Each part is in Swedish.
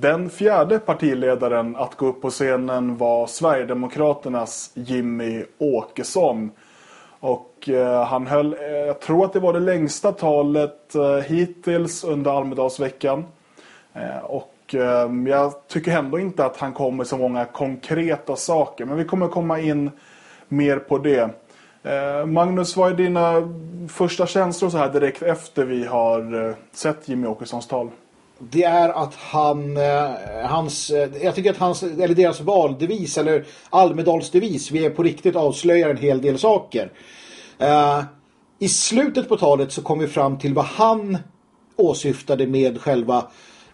Den fjärde partiledaren att gå upp på scenen var Sverigedemokraternas Jimmy Åkesson. Och eh, han höll, eh, jag tror att det var det längsta talet eh, hittills under Almedalsveckan. Eh, och eh, jag tycker ändå inte att han kom med så många konkreta saker. Men vi kommer komma in mer på det. Eh, Magnus, vad är dina första känslor så här direkt efter vi har sett Jimmy Åkessons tal? Det är att han, eh, hans, eh, jag tycker att hans, eller deras valdevis eller Almedalsdevis, vi är på riktigt avslöjar en hel del saker. Uh, I slutet på talet så kom vi fram till vad han åsyftade med själva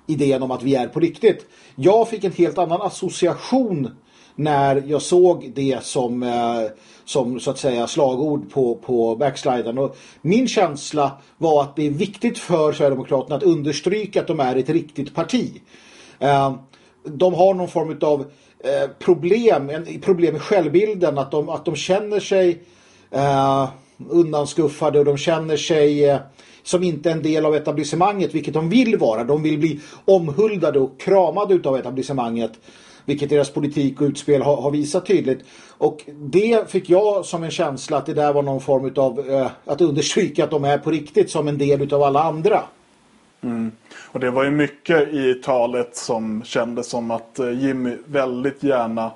idén om att vi är på riktigt. Jag fick en helt annan association när jag såg det som, eh, som så att säga slagord på, på backsliden. Och min känsla var att det är viktigt för Sverigedemokraterna att understryka att de är ett riktigt parti. Eh, de har någon form av eh, problem, en, problem med självbilden, att de, att de känner sig eh, undanskuffade och de känner sig eh, som inte en del av etablissemanget, vilket de vill vara. De vill bli omhuldade och kramade av etablissemanget vilket deras politik och utspel har, har, visat tydligt. Och det fick jag som en känsla att det där var någon form av eh, att understryka att de är på riktigt som en del av alla andra. Mm. Och det var ju mycket i talet som kändes som att eh, Jimmy väldigt gärna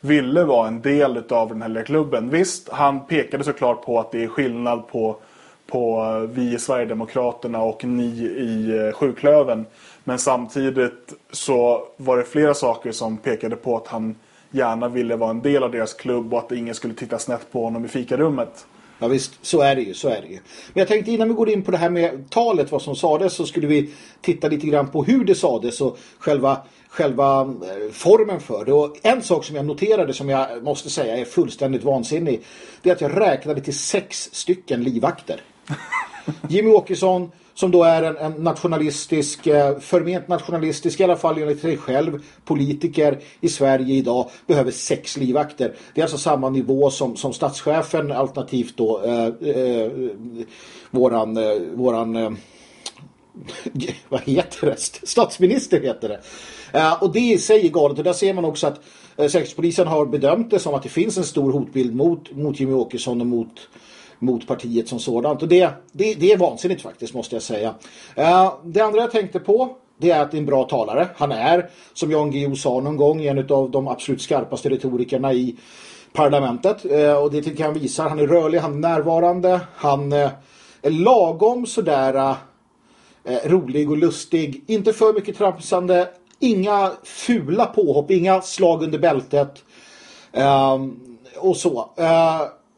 ville vara en del av den här lilla klubben. Visst, han pekade såklart på att det är skillnad på, på vi i Sverigedemokraterna och ni i eh, Sjuklöven. Men samtidigt så var det flera saker som pekade på att han gärna ville vara en del av deras klubb och att ingen skulle titta snett på honom i fikarummet. Ja visst, så är det ju, så är det ju. Men jag tänkte innan vi går in på det här med talet, vad som sades, så skulle vi titta lite grann på hur det sades och själva, själva eh, formen för det. Och en sak som jag noterade som jag måste säga är fullständigt vansinnig, det är att jag räknade till sex stycken livvakter. Jimmy Åkesson som då är en, en nationalistisk, eh, förment nationalistisk, i alla fall enligt sig själv, politiker i Sverige idag, behöver sex livvakter. Det är alltså samma nivå som, som statschefen, alternativt då eh, eh, våran, eh, våran eh, vad heter det? Statsminister heter det. Eh, och det i sig är galet. Och där ser man också att eh, Säkerhetspolisen har bedömt det som att det finns en stor hotbild mot, mot Jimmy Åkesson och mot mot partiet som sådant. Och det, det, det är vansinnigt faktiskt måste jag säga. Eh, det andra jag tänkte på det är att det är en bra talare. Han är, som Jan Guillou sa någon gång, en av de absolut skarpaste retorikerna i parlamentet. Eh, och det tycker jag han visar. Han är rörlig, han är närvarande. Han eh, är lagom sådär rolig och lustig. Inte för mycket tramsande. Inga fula påhopp, inga slag under bältet. Ehm, och så.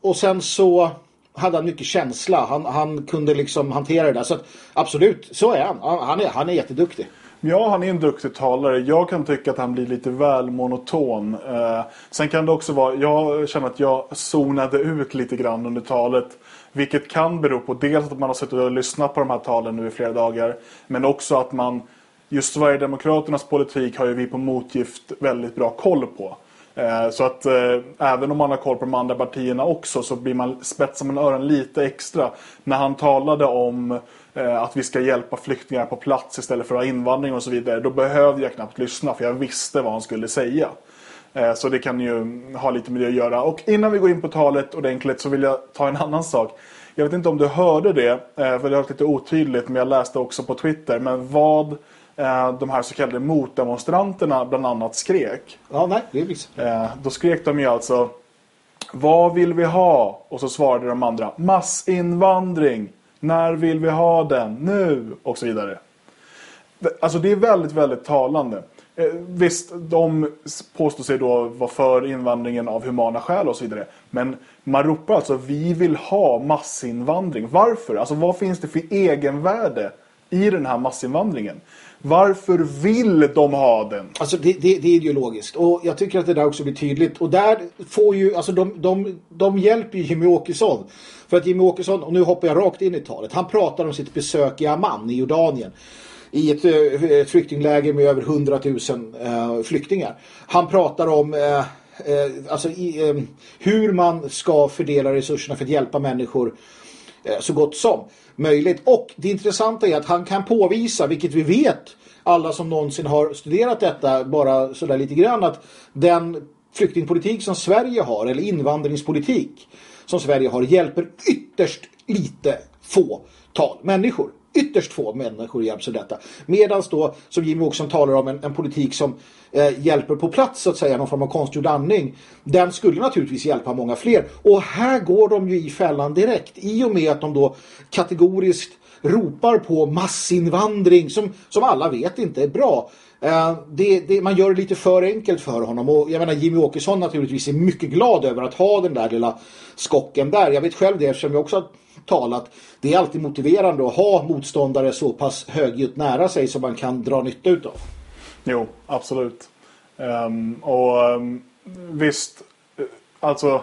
och sen så hade han mycket känsla. Han, han kunde liksom hantera det där. Så att, absolut, så är han. Han är, han är jätteduktig. Ja, han är en duktig talare. Jag kan tycka att han blir lite väl monoton. Eh, sen kan det också vara, jag känner att jag zonade ut lite grann under talet. Vilket kan bero på dels att man har suttit och lyssnat på de här talen nu i flera dagar. Men också att man, just Sverigedemokraternas politik har ju vi på motgift väldigt bra koll på. Eh, så att eh, även om man har koll på de andra partierna också så blir man spetsar man öronen lite extra. När han talade om eh, att vi ska hjälpa flyktingar på plats istället för att ha invandring och så vidare. Då behövde jag knappt lyssna för jag visste vad han skulle säga. Så det kan ju ha lite med det att göra. Och innan vi går in på talet ordentligt så vill jag ta en annan sak. Jag vet inte om du hörde det, för det var lite otydligt men jag läste också på Twitter. Men vad Eh, de här så kallade motdemonstranterna bland annat skrek. Ja, nej, det visst. Eh, då skrek de ju alltså Vad vill vi ha? Och så svarade de andra Massinvandring. När vill vi ha den? Nu! Och så vidare. Alltså det är väldigt, väldigt talande. Eh, visst, de påstår sig då vara för invandringen av humana skäl och så vidare. Men man ropar alltså vi vill ha massinvandring. Varför? Alltså vad finns det för egenvärde i den här massinvandringen? Varför vill de ha den? Alltså det, det, det, är ideologiskt. Och jag tycker att det där också blir tydligt. Och där får ju, alltså de, de, de hjälper ju Jimmy Åkesson. För att Jimmy Åkesson, och nu hoppar jag rakt in i talet. Han pratar om sitt besök i Amman i Jordanien. I ett, eh, ett flyktingläger med över 100 000 eh, flyktingar. Han pratar om eh, eh, alltså, i, eh, hur man ska fördela resurserna för att hjälpa människor Eh, så gott som möjligt. Och det intressanta är att han kan påvisa, vilket vi vet alla som någonsin har studerat detta bara sådär lite grann att den flyktingpolitik som Sverige har eller invandringspolitik som Sverige har hjälper ytterst lite fåtal människor. Ytterst få människor hjälps av detta. Medan då, som Jimmy Åkesson talar om, en, en politik som eh, hjälper på plats så att säga, någon form av konstgjord andning. Den skulle naturligtvis hjälpa många fler. Och här går de ju i fällan direkt. I och med att de då kategoriskt ropar på massinvandring som, som alla vet inte är bra. Eh, det, det, man gör det lite för enkelt för honom och jag menar Jimmy Åkesson naturligtvis är mycket glad över att ha den där lilla skocken där. Jag vet själv det eftersom jag också har talat. Det är alltid motiverande att ha motståndare så pass högljutt nära sig som man kan dra nytta utav. Jo, absolut. Um, och um, visst, eh, alltså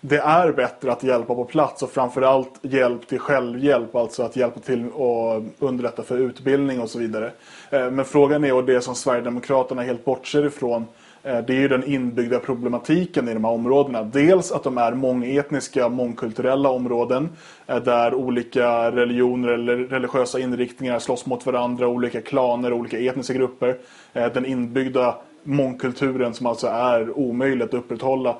det är bättre att hjälpa på plats och framförallt hjälp till självhjälp, alltså att hjälpa till och underlätta för utbildning och så vidare. Ehm, men frågan är, och det som Sverigedemokraterna helt bortser ifrån, Eh, det är ju den inbyggda problematiken i de här områdena. Dels att de är mångetniska, mångkulturella områden eh, där olika religioner eller religiösa inriktningar slåss mot varandra, olika klaner, olika etniska grupper. Eh, den inbyggda mångkulturen som alltså är omöjligt att upprätthålla.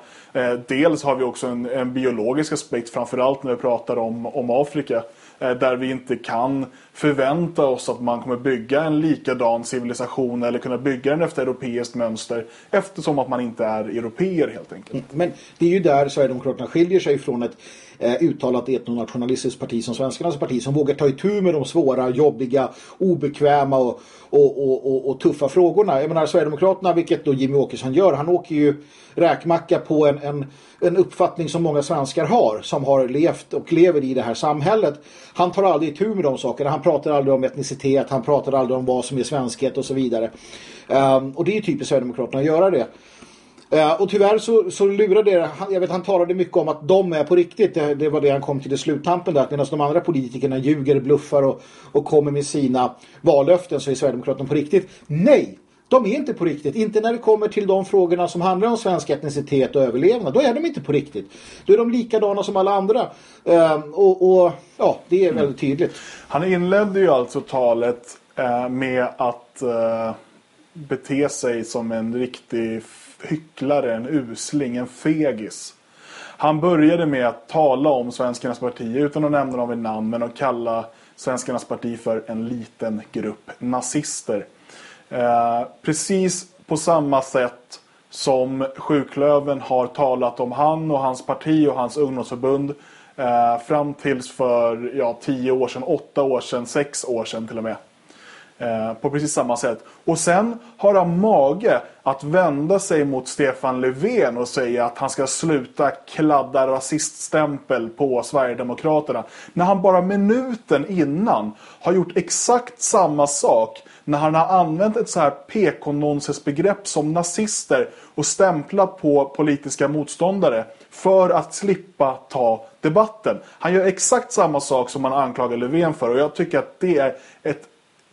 Dels har vi också en, en biologisk aspekt, framförallt när vi pratar om, om Afrika. Eh, där vi inte kan förvänta oss att man kommer bygga en likadan civilisation eller kunna bygga den efter europeiskt mönster eftersom att man inte är europeer helt enkelt. Men det är ju där Sverigedemokraterna skiljer sig från ett eh, uttalat etnonationalistiskt parti som Svenskarnas parti som vågar ta itu med de svåra, jobbiga, obekväma och, och, och, och, och tuffa frågorna. Jag menar Sverigedemokraterna, vilket då Jimmy Åkesson gör, han åker ju räkmacka på en, en, en uppfattning som många svenskar har som har levt och lever i det här samhället. Han tar aldrig itu med de sakerna. Han pratar aldrig om etnicitet, han pratar aldrig om vad som är svenskhet och så vidare. Um, och det är ju typiskt Sverigedemokraterna att göra det. Eh, och tyvärr så, så lurade det, jag vet han talade mycket om att de är på riktigt, det, det var det han kom till i sluttampen där, medan de andra politikerna ljuger, bluffar och, och kommer med sina vallöften så är Sverigedemokraterna på riktigt. Nej, de är inte på riktigt. Inte när det kommer till de frågorna som handlar om svensk etnicitet och överlevnad. Då är de inte på riktigt. Då är de likadana som alla andra. Uh, och, och, ja, det är väldigt tydligt. Han inledde ju alltså talet eh, med att eh, bete sig som en riktig hycklare, en usling, en fegis. Han började med att tala om Svenskarnas parti utan att nämna dem vid namn men att kalla Svenskarnas parti för en liten grupp nazister. Eh, precis på samma sätt som Sjuklöven har talat om han och hans parti och hans ungdomsförbund eh, fram tills för ja, tio år sedan, åtta år sedan, sex år sedan till och med. Eh, på precis samma sätt. Och sen har han mage att vända sig mot Stefan Löfven och säga att han ska sluta kladda rasiststämpel på Sverigedemokraterna. När han bara minuten innan har gjort exakt samma sak när han har använt ett så här PK-nonsensbegrepp som nazister och stämplat på politiska motståndare för att slippa ta debatten. Han gör exakt samma sak som man anklagar Löfven för och jag tycker att det är ett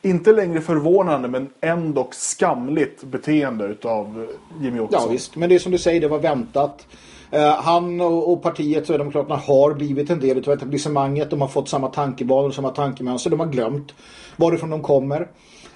inte längre förvånande men ändå skamligt beteende utav Jimmy Åkesson. Ja visst, men det är som du säger, det var väntat. Uh, han och, partiet Sverigedemokraterna har blivit en del av etablissemanget. De har fått samma tankebanor, samma tankemönster. De har glömt varifrån de kommer.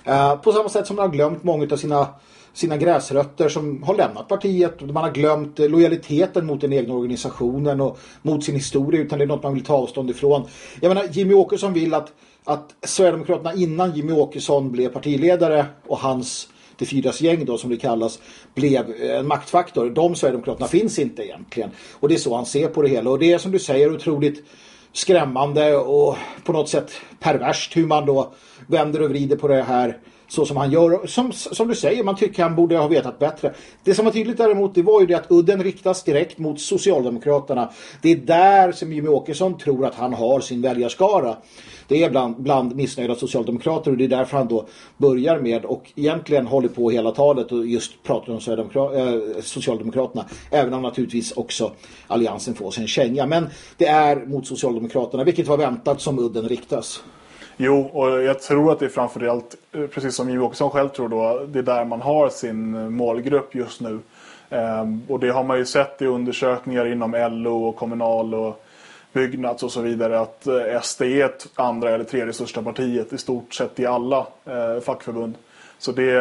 Uh, på samma sätt som de har glömt många av sina sina gräsrötter som har lämnat partiet. Man har glömt lojaliteten mot den egna organisationen och mot sin historia utan det är något man vill ta avstånd ifrån. Jag menar, Jimmy Åkesson vill att att Sverigedemokraterna innan Jimmy Åkesson blev partiledare och hans de fyras gäng då som det kallas blev eh, en maktfaktor. De Sverigedemokraterna finns inte egentligen. Och det är så han ser på det hela. Och det är som du säger otroligt skrämmande och på något sätt perverst hur man då vänder och vrider på det här så som han gör. Som, som du säger, man tycker han borde ha vetat bättre. Det som var tydligt däremot det var ju det att udden riktas direkt mot Socialdemokraterna. Det är där som Jimmy Åkesson tror att han har sin väljarskara. Det är bland, bland missnöjda socialdemokrater och det är därför han då börjar med och egentligen håller på hela talet och just pratar om äh, Socialdemokraterna. Även om naturligtvis också Alliansen får sin känga. Men det är mot Socialdemokraterna, vilket var väntat som udden riktas. Jo, och jag tror att det är framförallt, eh, precis som Jimmie Åkesson själv tror då, det är där man har sin målgrupp just nu. Ehm, och det har man ju sett i undersökningar inom LO och Kommunal och Byggnads och så vidare att eh, SD är ett andra eller tredje största partiet i stort sett i alla eh, fackförbund. Så det,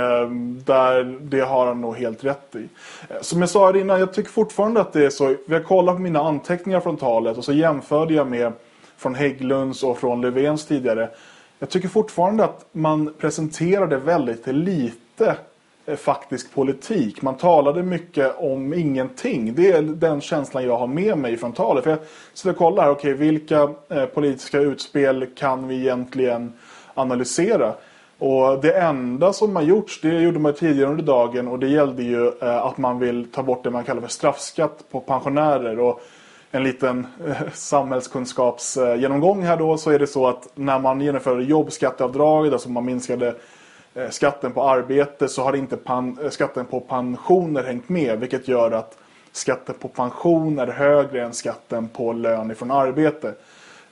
där, det har han nog helt rätt i. Eh, som jag sa innan, jag tycker fortfarande att det är så. jag kollar på mina anteckningar från talet och så jämförde jag med från Hägglunds och från Löfvens tidigare. Jag tycker fortfarande att man presenterade väldigt lite Eh, faktisk politik. Man talade mycket om ingenting. Det är den känslan jag har med mig från talet. För jag sitter och kollar, okej, okay, vilka eh, politiska utspel kan vi egentligen analysera? Och det enda som har gjorts, det gjorde man tidigare under dagen och det gällde ju eh, att man vill ta bort det man kallar för straffskatt på pensionärer. Och en liten samhällskunskapsgenomgång här då så är det så att när man genomförde jobbskatteavdraget, alltså man minskade Eh, skatten på arbete så har inte eh, skatten på pensioner hängt med vilket gör att skatten på pension är högre än skatten på lön ifrån arbete.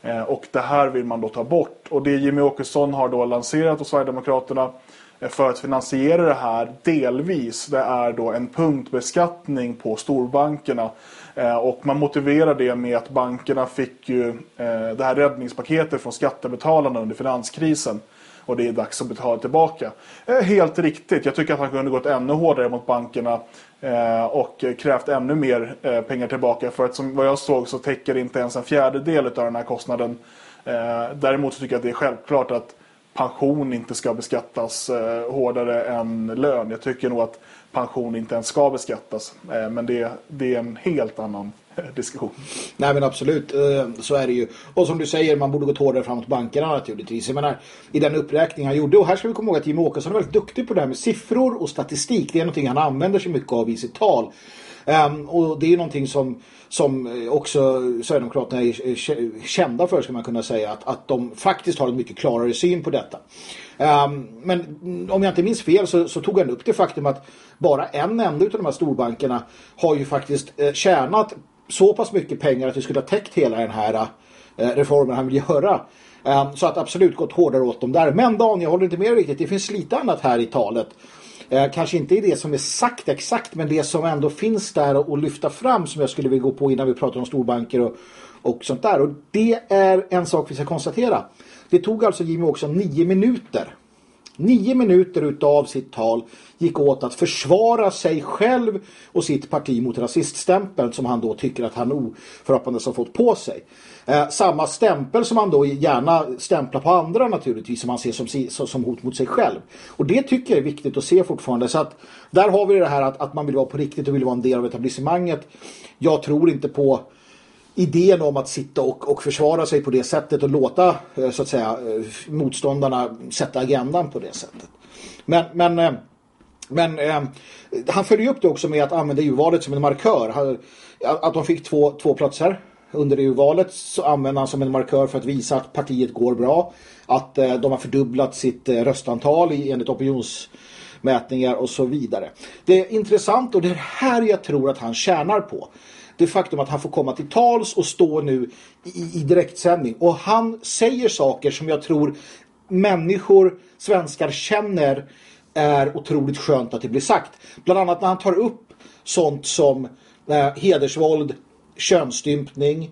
Eh, och det här vill man då ta bort. Och det Jimmy Åkesson har då lanserat hos Sverigedemokraterna för att finansiera det här delvis det är då en punktbeskattning på storbankerna. Och man motiverar det med att bankerna fick ju det här räddningspaketet från skattebetalarna under finanskrisen. Och det är dags att betala tillbaka. Eh, helt riktigt. Jag tycker att han kunde gått ännu hårdare mot bankerna eh, och krävt ännu mer eh, pengar tillbaka. För att som vad jag såg så täcker det inte ens en fjärdedel av den här kostnaden. Däremot så tycker jag att det är självklart att pension inte ska beskattas hårdare än lön. Jag tycker nog att pension inte ens ska beskattas. men det, det är en helt annan diskussion. Nej men absolut, eh, så är det ju. Och som du säger, man borde gått hårdare framåt bankerna naturligtvis. Jag menar, i den uppräkning han gjorde. Och här ska vi komma ihåg att Jimmie Åkesson är väldigt duktig på det här med siffror och statistik. Det är någonting han använder sig mycket av i sitt tal. Um, och det är ju någonting som, som eh, också Sverigedemokraterna är kända för, ska man kunna säga. Att, att de faktiskt har en mycket klarare syn på detta. Um, men om jag inte minns fel så, så, tog han upp det faktum att bara en enda av de här storbankerna har ju faktiskt eh, tjänat så pass mycket pengar att det skulle ha täckt hela den här eh, reformen han vill göra. Ehm, så att absolut gått hårdare åt dem där. Men Dan, jag håller inte med riktigt. Det finns lite annat här i talet. Eh, kanske inte i det som är sagt exakt, men det som ändå finns där att lyfta fram som jag skulle vilja gå på innan vi pratar om storbanker och, och sånt där. Och det är en sak vi ska konstatera. Det tog alltså Jimmy också nio minuter Nio minuter utav sitt tal gick åt att försvara sig själv och sitt parti mot rasiststämpeln som han då tycker att han oförhoppades har fått på sig. Eh, samma stämpel som han då gärna stämplar på andra naturligtvis som han ser som, som hot mot sig själv. Och det tycker jag är viktigt att se fortfarande. Så att där har vi det här att, att man vill vara på riktigt och vill vara en del av etablissemanget. Jag tror inte på idén om att sitta och, och försvara sig på det sättet och låta eh, så att säga eh, motståndarna sätta agendan på det sättet. Men, men, eh, men eh, han följer upp det också med att använda EU-valet som en markör. Att de fick två, två platser under EU-valet så använder han som en markör för att visa att partiet går bra. Att de har fördubblat sitt röstantal enligt opinionsmätningar och så vidare. Det är intressant och det är här jag tror att han tjänar på det faktum att han får komma till tals och stå nu i, i direktsändning. Och han säger saker som jag tror människor, svenskar känner är otroligt skönt att det blir sagt. Bland annat när han tar upp sånt som eh, hedersvåld, könsstympning.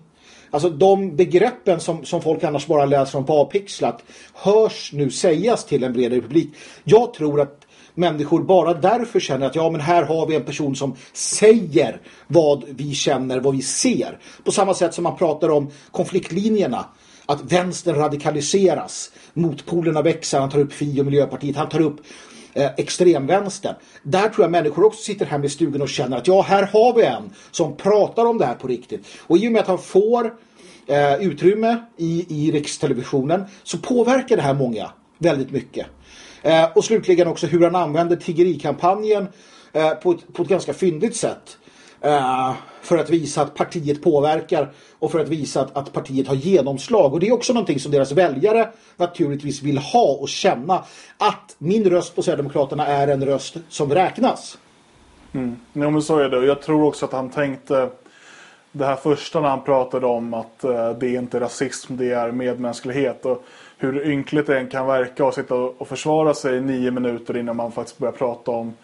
Alltså de begreppen som, som folk annars bara läser om på avpixlat hörs nu sägas till en bredare publik. Jag tror att människor bara därför känner att ja men här har vi en person som säger vad vi känner, vad vi ser. På samma sätt som man pratar om konfliktlinjerna. Att vänstern radikaliseras. Motpolerna växer. Han tar upp Fi och Miljöpartiet. Han tar upp eh, extremvänstern. Där tror jag människor också sitter hemma i stugan och känner att ja, här har vi en som pratar om det här på riktigt. Och i och med att han får eh, utrymme i, i rikstelevisionen så påverkar det här många väldigt mycket. Eh, och slutligen också hur han använder tiggerikampanjen eh, på, ett, på ett ganska fyndigt sätt. Eh, för att visa att partiet påverkar och för att visa att, att, partiet har genomslag. Och det är också någonting som deras väljare naturligtvis vill ha och känna. Att min röst på Sverigedemokraterna är en röst som räknas. Mm. Jo men så är det. Jag tror också att han tänkte det här första när han pratade om att uh, det är inte rasism, det är medmänsklighet. Och hur ynkligt det än kan verka att sitta och försvara sig i nio minuter innan man faktiskt börjar prata om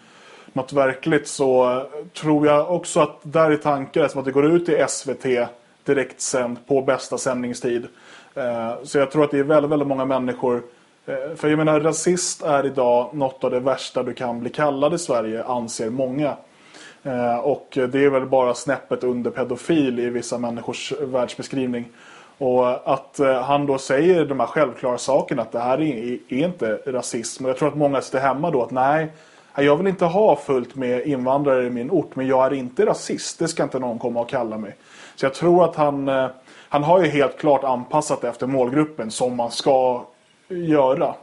något verkligt så tror jag också att där i tanken som att det går ut i SVT direkt sänd på bästa sändningstid. Eh, så jag tror att det är väldigt, väldigt många människor eh, för jag menar, rasist är idag något av det värsta du kan bli kallad i Sverige, anser många. Eh, och det är väl bara snäppet under pedofil i vissa människors världsbeskrivning. Och eh, att eh, han då säger de här självklara sakerna, att det här är, är inte rasism. Och jag tror att många sitter hemma då att nej, jag vill inte ha fullt med invandrare i min ort, men jag är inte rasist. Det ska inte någon komma och kalla mig. Så jag tror att han, eh, han har ju helt klart anpassat efter målgruppen som man ska göra.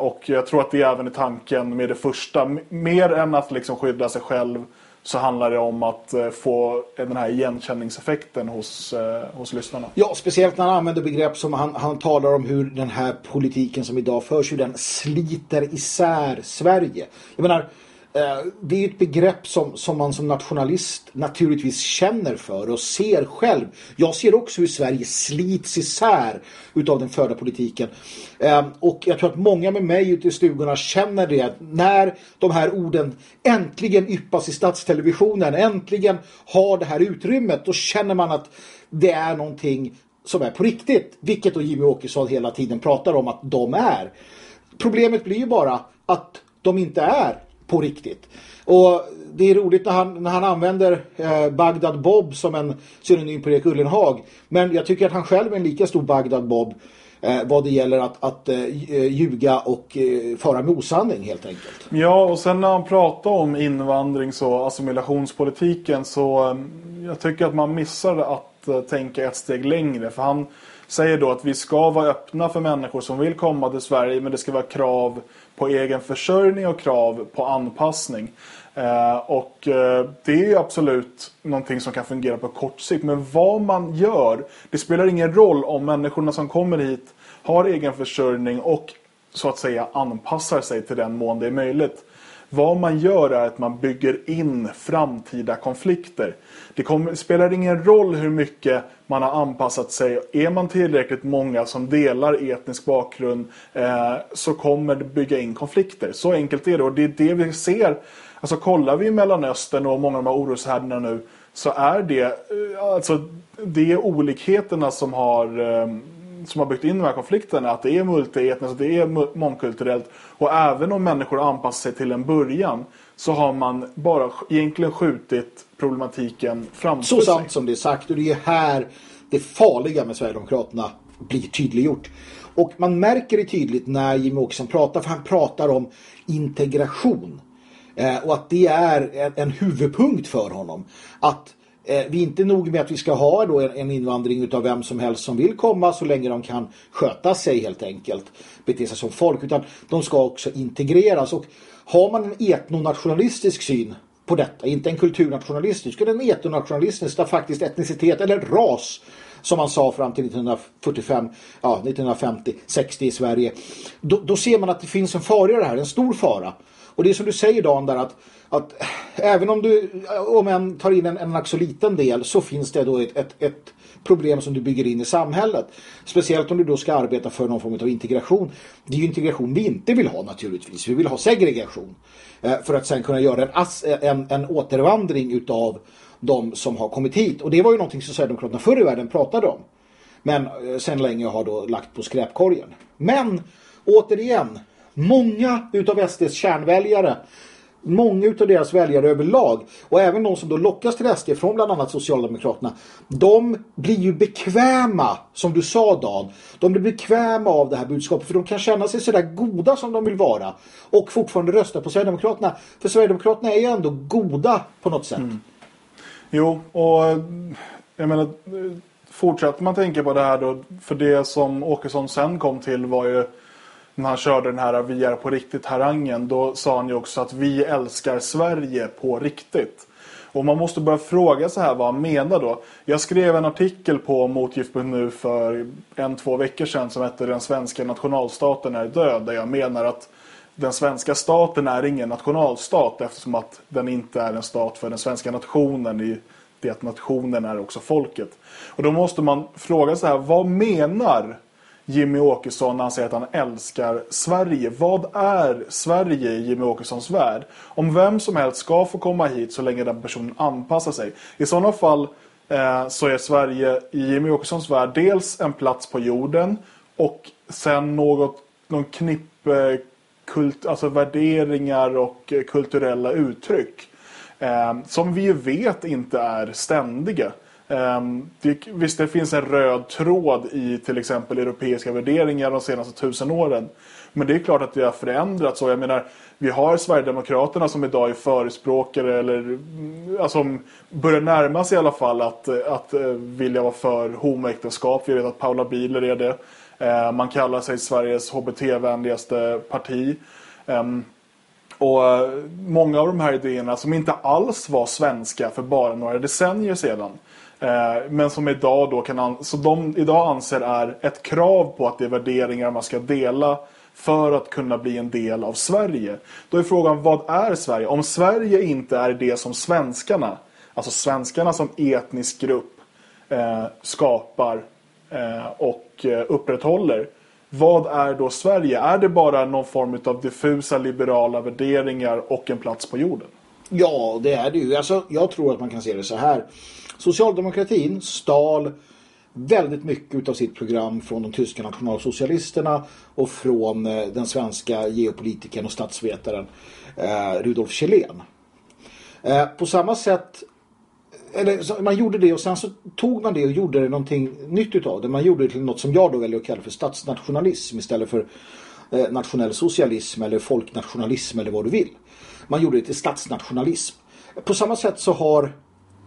Och jag tror att det är även är tanken med det första. Mer än att liksom skydda sig själv så handlar det om att eh, få den här igenkänningseffekten hos, eh, hos lyssnarna. Ja, speciellt när han använder begrepp som han, han talar om hur den här politiken som idag förs, hur den sliter isär Sverige. Jag menar, Eh, det är ett begrepp som, som man som nationalist naturligtvis känner för och ser själv. Jag ser också hur Sverige slits isär utav den förda politiken. Ehm, och jag tror att många med mig ute i stugorna känner det när de här orden äntligen yppas i statstelevisionen, äntligen har det här utrymmet, då känner man att det är någonting som är på riktigt. Vilket då Jimmy Åkesson hela tiden pratar om att de är. Problemet blir ju bara att de inte är på riktigt. Och det är roligt när han, när han använder eh, Bagdad Bob som en synonym på Erik Ullenhag. Men jag tycker att han själv är en lika stor Bagdad Bob eh, vad det gäller att, att eh, eh ljuga och eh, fara med osanning helt enkelt. Ja, och sen när han pratar om invandrings- och assimilationspolitiken så eh, jag tycker att man missar att eh, tänka ett steg längre. För han säger då att vi ska vara öppna för människor som vill komma till Sverige men det ska vara krav på egen försörjning och krav på anpassning. Eh, och eh, det är ju absolut någonting som kan fungera på kort sikt. Men vad man gör, det spelar ingen roll om människorna som kommer hit har egen försörjning och så att säga anpassar sig till den mån det är möjligt. Vad man gör är att man bygger in framtida konflikter. Det kommer, spelar ingen roll hur mycket man har anpassat sig. Är man tillräckligt många som delar etnisk bakgrund eh, så kommer det bygga in konflikter. Så enkelt är det och det är det vi ser. Alltså kollar vi i Mellanöstern och många av de här oroshärdarna nu så är det eh, alltså det är olikheterna som har eh, som har byggt in de här konflikterna att det är multietniskt, det är mångkulturellt och även om människor anpassar sig till en början så har man bara egentligen skjutit problematiken framför sig. Så sant som det är sagt och det är här det farliga med Sverigedemokraterna blir tydliggjort. Och man märker det tydligt när Jimmie Åkesson pratar för han pratar om integration. Eh, och att det är en, en huvudpunkt för honom. Att eh, vi är inte nog med att vi ska ha då en, en invandring utav vem som helst som vill komma så länge de kan sköta sig helt enkelt. Bete sig som folk. Utan de ska också integreras. Och har man en etnonationalistisk syn på detta, inte en kulturnationalistisk, utan en etnonationalistisk där faktiskt etnicitet eller ras som man sa fram till 1945, ja 1950, 60 i Sverige. Då, då ser man att det finns en fara i det här, en stor fara. Och det är som du säger Dan där att, att även om du om en tar in en, en så liten del så finns det då ett, ett, ett problem som du bygger in i samhället. Speciellt om du då ska arbeta för någon form av integration. Det är ju integration vi inte vill ha naturligtvis. Vi vill ha segregation. Eh, för att sen kunna göra en, en, en återvandring utav de som har kommit hit. Och det var ju någonting som Sverigedemokraterna förr i världen pratade om. Men eh, sen länge har då lagt på skräpkorgen. Men återigen, många utav SDs kärnväljare många utav deras väljare överlag och även de som då lockas till SD från bland annat Socialdemokraterna de blir ju bekväma som du sa Dan. De blir bekväma av det här budskapet för de kan känna sig sådär goda som de vill vara och fortfarande rösta på Sverigedemokraterna. För Sverigedemokraterna är ju ändå goda på något sätt. Mm. Jo och jag menar fortsätter man tänka på det här då för det som Åkesson sen kom till var ju när han körde den här Vi är på riktigt harangen då sa han ju också att vi älskar Sverige på riktigt. Och man måste börja fråga sig här vad han menar då. Jag skrev en artikel på motgift.nu för en, två veckor sedan som hette Den svenska nationalstaten är död. Där jag menar att den svenska staten är ingen nationalstat eftersom att den inte är en stat för den svenska nationen i det att nationen är också folket. Och då måste man fråga sig här, vad menar Jimmy Åkesson när han säger att han älskar Sverige. Vad är Sverige i Jimmy Åkessons värld? Om vem som helst ska få komma hit så länge den personen anpassar sig. I sådana fall eh, så är Sverige i Jimmy Åkessons värld dels en plats på jorden och sen något, någon knippe eh, kult, alltså värderingar och eh, kulturella uttryck eh, som vi vet inte är ständiga. Um, det, visst, det finns en röd tråd i till exempel europeiska värderingar de senaste tusen åren. Men det är klart att det har förändrats. Och jag menar, vi har Sverigedemokraterna som idag är förespråkare eller mm, alltså, börjar närma sig i alla fall att, att uh, vilja vara för homoäktenskap. Vi vet att Paula Biler är det. Uh, man kallar sig Sveriges HBT-vänligaste parti. Um, och uh, många av de här idéerna som inte alls var svenska för bara några decennier sedan Eh, men som idag då kan så de idag anser är ett krav på att det är värderingar man ska dela för att kunna bli en del av Sverige. Då är frågan, vad är Sverige? Om Sverige inte är det som svenskarna, alltså svenskarna som etnisk grupp eh, skapar eh, och eh, upprätthåller. Vad är då Sverige? Är det bara någon form av diffusa liberala värderingar och en plats på jorden? Ja, det är det ju. Alltså, jag tror att man kan se det så här. Socialdemokratin stal väldigt mycket av sitt program från de tyska nationalsocialisterna och från eh, den svenska geopolitikern och statsvetaren eh, Rudolf Kjellén. Eh, på samma sätt eller man gjorde det och sen så tog man det och gjorde det någonting nytt utav det. Man gjorde det till något som jag då väljer att kalla för statsnationalism istället för eh, nationell socialism eller folknationalism eller vad du vill. Man gjorde det till statsnationalism. På samma sätt så har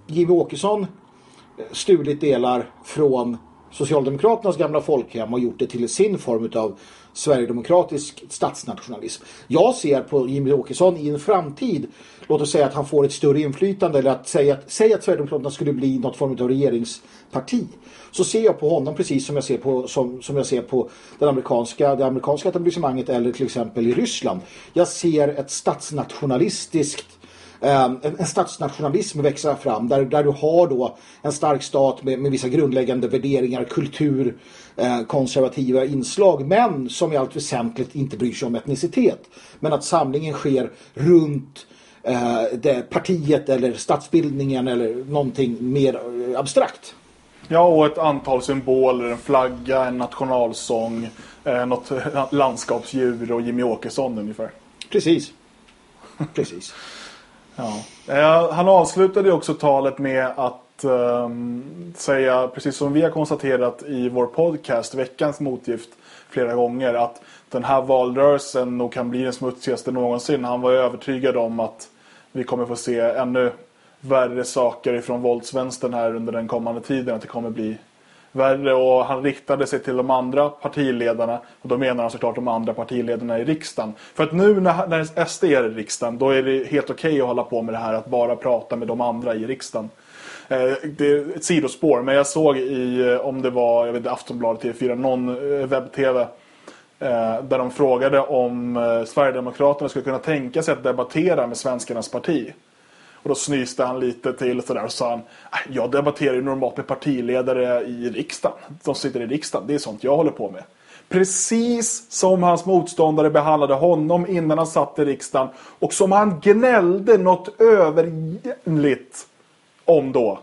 Jimmy Åkesson eh, stulit delar från Socialdemokraternas gamla folkhem och gjort det till sin form av Sverigedemokratisk statsnationalism. Jag ser på Jimmy Åkesson i en framtid, låt oss säga att han får ett större inflytande eller att säga att, säga att Sverigedemokraterna skulle bli något form av regeringsparti. Så ser jag på honom precis som jag ser på, som, som jag ser på den amerikanska, det amerikanska etablissemanget eller till exempel i Ryssland. Jag ser ett statsnationalistiskt en, en statsnationalism växa fram där, där du har då en stark stat med, med vissa grundläggande värderingar, kultur, eh, konservativa inslag men som i allt väsentligt inte bryr sig om etnicitet. Men att samlingen sker runt eh, det partiet eller statsbildningen eller någonting mer eh, abstrakt. Ja, och ett antal symboler, en flagga, en nationalsång, eh, något landskapsdjur och Jimmy Åkesson ungefär. Precis. Precis. Ja. Eh, han avslutade också talet med att um, säga, precis som vi har konstaterat i vår podcast, veckans motgift, flera gånger, att den här valrörelsen nog kan bli den smutsigaste någonsin. Han var övertygad om att vi kommer få se ännu värre saker ifrån våldsvänstern här under den kommande tiden. Att det kommer bli värre och han riktade sig till de andra partiledarna och då menar han såklart de andra partiledarna i riksdagen. För att nu när, när SD är i riksdagen då är det helt okej okay att hålla på med det här att bara prata med de andra i riksdagen. Eh, det är ett sidospår men jag såg i, eh, om det var jag vet Aftonbladet TV4, någon eh, webb-tv där de frågade om Sverigedemokraterna skulle kunna tänka sig att debattera med svenskarnas parti. Och då snyste han lite till sådär och sa han äh, Jag debatterar ju normalt med partiledare i riksdagen. De sitter i riksdagen. Det är sånt jag håller på med. Precis som hans motståndare behandlade honom innan han satt i riksdagen. Och som han gnällde något överjämligt om då.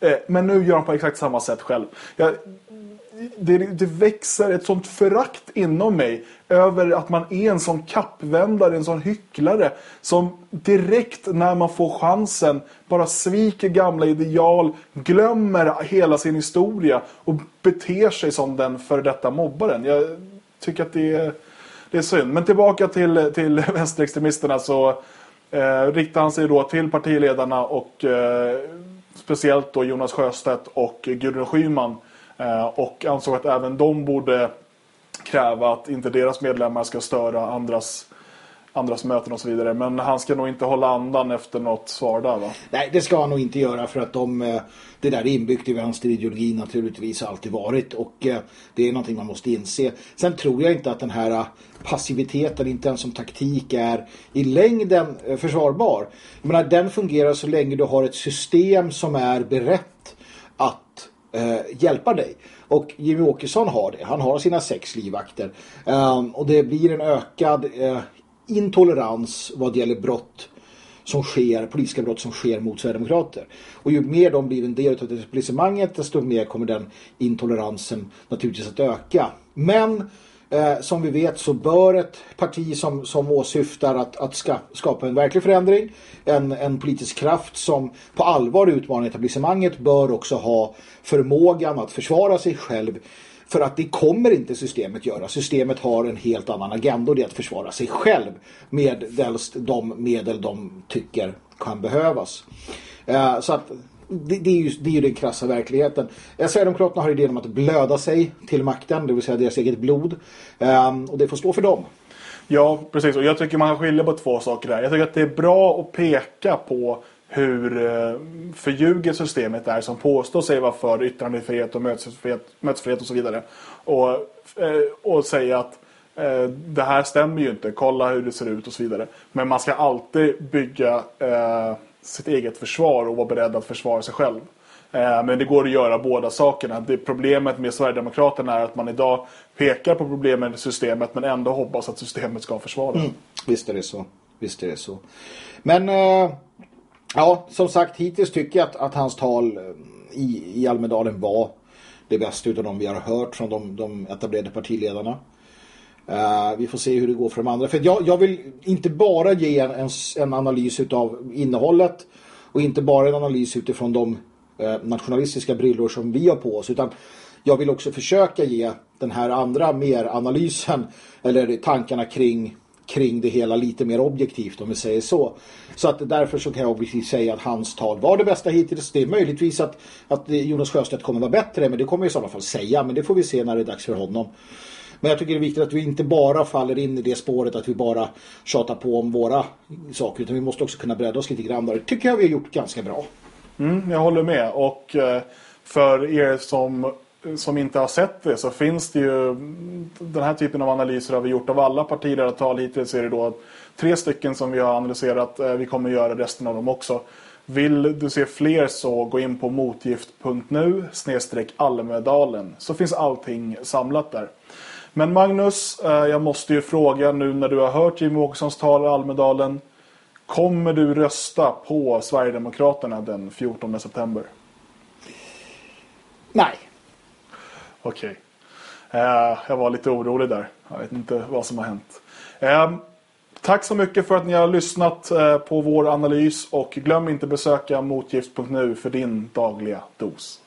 Eh, men nu gör han på exakt samma sätt själv. Jag, det, det växer ett sånt förakt inom mig över att man är en sån kappvändare, en sån hycklare som direkt när man får chansen bara sviker gamla ideal, glömmer hela sin historia och beter sig som den för detta mobbaren. Jag tycker att det är, det är synd. Men tillbaka till, till vänsterextremisterna så eh, riktar han sig då till partiledarna och eh, speciellt då Jonas Sjöstedt och Gudrun Schyman Eh, Eh, och ansåg att även de borde kräva att inte deras medlemmar ska störa andras andras möten och så vidare. Men han ska nog inte hålla andan efter något svar där va? Nej, det ska han nog inte göra för att de, eh, det där är inbyggt i vänsterideologin naturligtvis alltid varit och eh, det är någonting man måste inse. Sen tror jag inte att den här passiviteten, inte ens som taktik, är i längden försvarbar. Jag menar, den fungerar så länge du har ett system som är berett eh, hjälpa dig. Och Jimmy Åkesson har det. Han har sina sex livvakter. Um, och det blir en ökad eh, intolerans vad gäller brott som sker, politiska brott som sker mot Sverigedemokrater. Och ju mer de blir en del av det etablissemanget desto mer kommer den intoleransen naturligtvis att öka. Men Eh, som vi vet så bör ett parti som, som åsyftar att, att ska, skapa en verklig förändring, en, en politisk kraft som på allvar utmanar etablissemanget bör också ha förmågan att försvara sig själv för att det kommer inte systemet göra. Systemet har en helt annan agenda och det är att försvara sig själv med de medel de tycker kan behövas. Eh, så att det, det, är ju, det är ju den krassa verkligheten. Eh, Sverigedemokraterna har idén om att blöda sig till makten, det vill säga deras eget blod. Um, och det får stå för dem. Ja, precis. Och jag tycker man kan skilja på två saker där. Jag tycker att det är bra att peka på hur eh, förljuget systemet är som påstår sig vara för yttrandefrihet och mötesfrihet, mötesfrihet och så vidare. Och, eh, och säga att eh, det här stämmer ju inte, kolla hur det ser ut och så vidare. Men man ska alltid bygga sitt eget försvar och vara beredd att försvara sig själv. Eh, men det går att göra båda sakerna. Det problemet med Sverigedemokraterna är att man idag pekar på problemen i systemet men ändå hoppas att systemet ska försvara. Mm. Visst är det så. Visst är det så. Men eh, ja, som sagt hittills tycker jag att, att hans tal eh, i, i Almedalen var det bästa utav de vi har hört från de, de etablerade partiledarna. Uh, vi får se hur det går för de andra. För jag, jag vill inte bara ge en, en, en analys av innehållet och inte bara en analys utifrån de uh, nationalistiska brillor som vi har på oss utan jag vill också försöka ge den här andra mer analysen eller tankarna kring kring det hela lite mer objektivt om vi säger så. Så att därför så kan jag objektivt säga att hans tal var det bästa hittills. Det är möjligtvis att, att Jonas Sjöstedt kommer vara bättre men det kommer jag i sådana fall säga. Men det får vi se när det är dags för honom. Men jag tycker det är viktigt att vi inte bara faller in i det spåret att vi bara tjatar på om våra saker utan vi måste också kunna bredda oss lite grann. Det tycker jag vi har gjort ganska bra. Mm, jag håller med och eh, för er som som inte har sett det så finns det ju den här typen av analyser har vi gjort av alla partiledartal hittills är det då tre stycken som vi har analyserat. Eh, vi kommer göra resten av dem också. Vill du se fler så gå in på motgift.nu snedstreck Almedalen så finns allting samlat där. Men Magnus, eh, jag måste ju fråga nu när du har hört Jimmie Åkessons tal i Almedalen. Kommer du rösta på Sverigedemokraterna den 14 september? Nej. Okej. Eh, jag var lite orolig där. Jag vet inte vad som har hänt. Eh, tack så mycket för att ni har lyssnat på vår analys och glöm inte besöka motgift.nu för din dagliga dos.